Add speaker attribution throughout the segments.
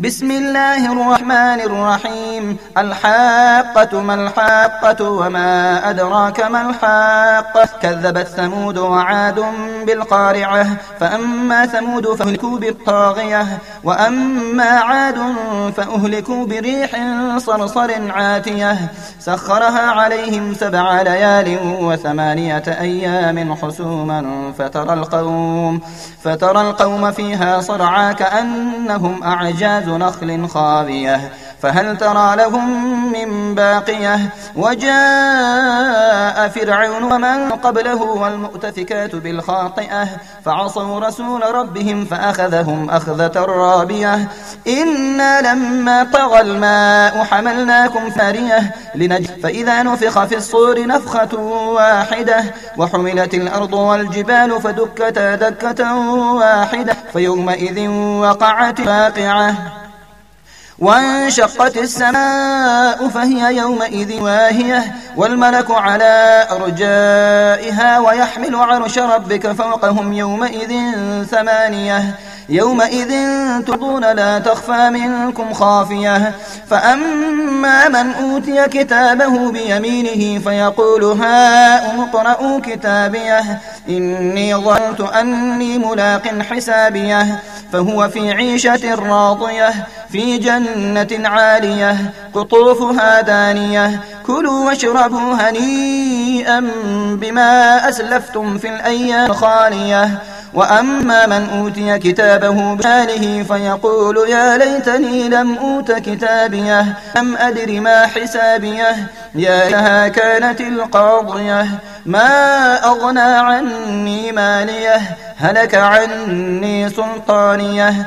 Speaker 1: بسم الله الرحمن الرحيم. الحاقة ما الحاقة وما أدراك ما الحاقة. كذبت ثمود وعاد بالقارعة. فأما ثمود فأهلكوا بالطاغية. وأما عاد فأهلكوا بريح صرصر عاتية. سخرها عليهم سبع ليال وثمانية أيام حسوما فترى القوم فترى القوم فيها صرعا كأنهم أعجاز نخل خاوية فهل ترى لهم من باقية؟ وجاء فرعون ومن قبله والمؤتفكات بالخاطئة فعصوا رسول ربهم فأخذهم أخذة رابية. إنا لما طغى الماء حملناكم فارية لنج فإذا نفخ في الصور نفخة واحدة وحملت الأرض والجبال فدكتا دكة واحدة فيومئذ وقعت واقعة. وانشقت السماء فهي يومئذ واهية والملك على أرجائها ويحمل عرش ربك فوقهم يومئذ ثمانية. يومئذ ترضون لا تخفى منكم خافية. فأما من أوتي كتابه بيمينه فيقول هاؤم اقرءوا كتابيه إني ظننت أني ملاق حسابيه. فهو في عيشة راضية. في جنة عالية قطوفها دانية كلوا واشربوا هنيئا بما أسلفتم في الأيام الخالية. وأما من أوتي كتابه بماله فيقول يا ليتني لم أوت كتابيه لم أدر ما حسابيه. يا لها كانت القاضية ما أغنى عني ماليه هلك عني سلطانيه.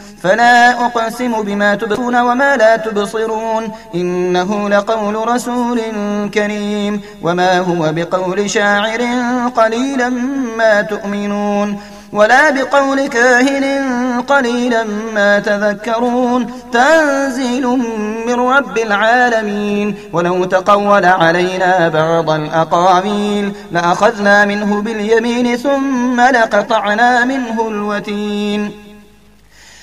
Speaker 1: فلا أقسم بما تبصرون وما لا تبصرون إنه لقول رسول كريم وما هو بقول شاعر قليلا ما تؤمنون ولا بقول كاهن قليلا ما تذكرون تنزيل من رب العالمين ولو تقول علينا بعض الأقاويل لأخذنا منه باليمين ثم لقطعنا منه الوتين